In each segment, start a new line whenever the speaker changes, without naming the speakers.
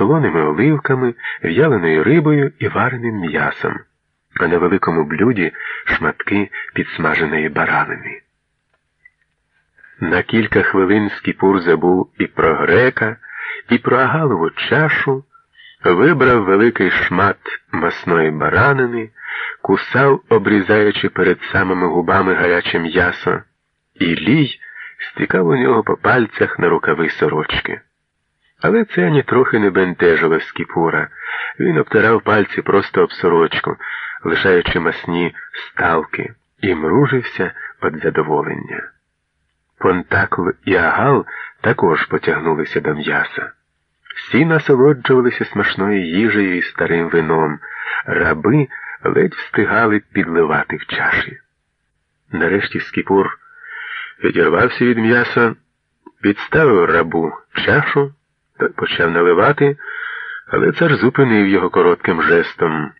солоними оливками, в'яленою рибою і вареним м'ясом, а на великому блюді шматки підсмаженої баранини. На кілька хвилин Скіпур забув і про грека, і про агалову чашу, вибрав великий шмат масної баранини, кусав, обрізаючи перед самими губами гаряче м'ясо, і лій стікав у нього по пальцях на рукави сорочки. Але це ані трохи не бентежило Скіпура. Він обтирав пальці просто об сорочку, лишаючи масні ставки, і мружився від задоволення. Понтакл і Агал також потягнулися до м'яса. Всі насолоджувалися смачною їжею і старим вином, раби ледь встигали підливати в чаші. Нарешті Скіпур відірвався від м'яса, підставив рабу чашу та почав наливати, але цар зупинив його коротким жестом,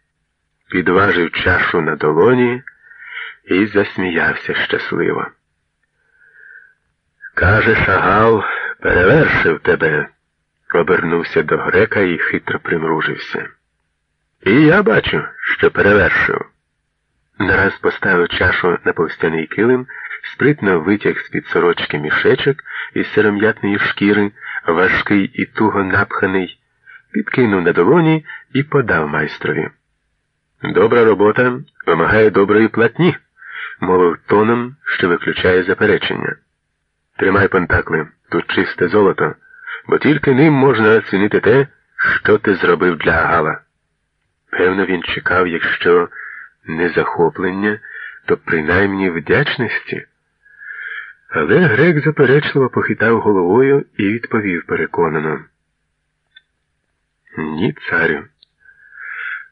підважив чашу на долоні і засміявся щасливо. Каже, шагал, перевершив тебе, обернувся до грека і хитро примружився. І я бачу, що перевершив. Нараз поставив чашу на повстяний килим, спритно витяг з-під сорочки мішечок із сиром'ятної шкіри, важкий і туго напханий, підкинув на долоні і подав майстрові. Добра робота вимагає доброї платні, мовив тоном, що виключає заперечення. Тримай пентакли, тут чисте золото, бо тільки ним можна оцінити те, що ти зробив для Агала. Певно, він чекав, якщо не захоплення, то принаймні вдячності. Але грек заперечливо похитав головою і відповів переконано. Ні, царю.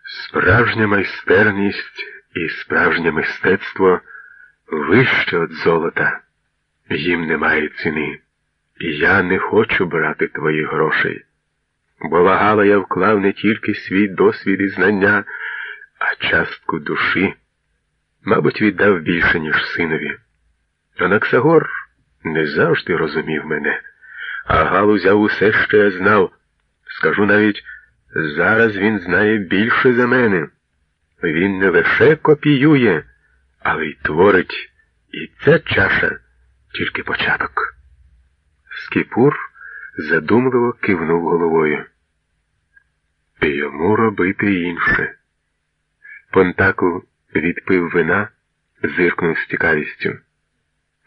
Справжня майстерність і справжнє мистецтво вище від золота. Їм немає ціни. Я не хочу брати твоїх грошей. Бо вагала я вклав не тільки свій досвід і знання, а частку душі. Мабуть, віддав більше, ніж синові. Анаксагор не завжди розумів мене, а Гал узяв усе, що я знав. Скажу навіть, зараз він знає більше за мене. Він не лише копіює, але й творить. І ця чаша тільки початок. Скіпур задумливо кивнув головою. Йому робити інше. Понтаку відпив вина, зиркнув з цікавістю.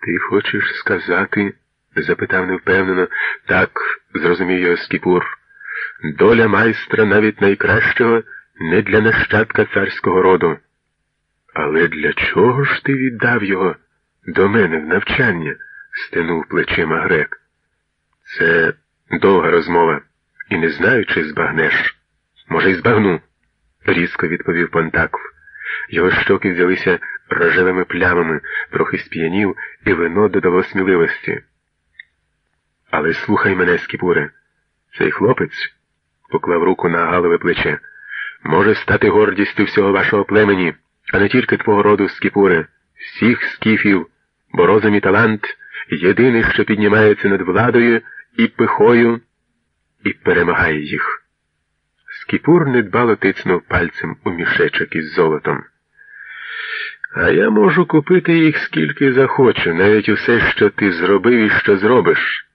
Ти хочеш сказати? запитав невпевнено, так, зрозумів його Скіпур. Доля майстра навіть найкращого не для нащадка царського роду. Але для чого ж ти віддав його до мене в навчання? стенув плечима грек. Це довга розмова, і не знаю, чи збагнеш. Може, й збагну, різко відповів Понтакв. Його щоки взялися рожевими плямами, трохи сп'янів, і вино додало сміливості. Але слухай мене, Скіпуре, цей хлопець поклав руку на галове плече. Може стати гордістю всього вашого племені, а не тільки твого роду Скіпуре, всіх скіфів, бо розум і талант єдиний, що піднімається над владою і пихою, і перемагає їх. Скіпур недбало тицнув пальцем у мішечок із золотом. А я можу купити їх скільки захочу, навіть усе, що ти зробив і що зробиш.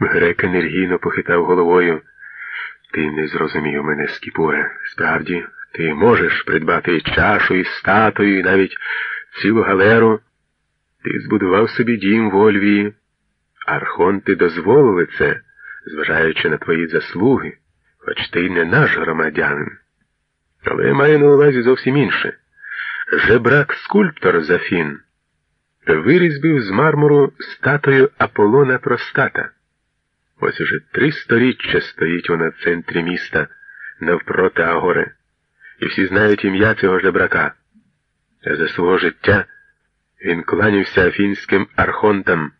Грек енергійно похитав головою. Ти не зрозумів мене, Скіпуре. Справді, ти можеш придбати і чашу, і статую, і навіть цілу галеру. Ти збудував собі дім в Ольвії. Архонти дозволили це, зважаючи на твої заслуги, хоч ти й не наш громадянин. Але я маю на увазі зовсім інше. Жебрак скульптор Зафін вирізбив з мармуру статую Аполлона Простата. Ось уже три сторіччя стоїть вона в центрі міста навпроти Агори, і всі знають ім'я цього жебрака. За свого життя він кланявся афінським архонтам,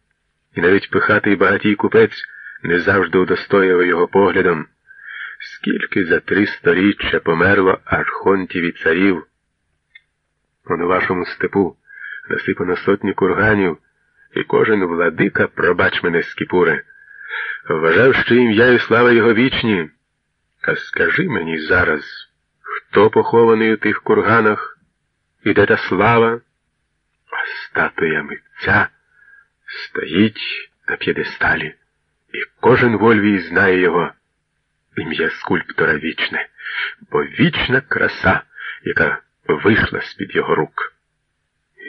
і навіть пихатий багатій купець не завжди удостояв його поглядом. Скільки за три сторіччя померло архонтів і царів. У вашому степу насипано сотні курганів, і кожен владика, пробач мене, Скіпуре, вважав, що ім'я і слава його вічні, А скажи мені зараз, хто похований у тих курганах і де та слава? А статуя митця стоїть на п'єдесталі, і кожен в Ольвії знає його. Ім'я скульптора вічне, бо вічна краса, яка вийшла з-під його рук.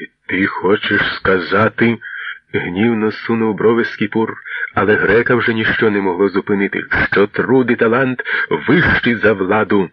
І ти хочеш сказати, гнівно сунув брови Скіпур, але грека вже ніщо не могло зупинити, що труд і талант вищі за владу.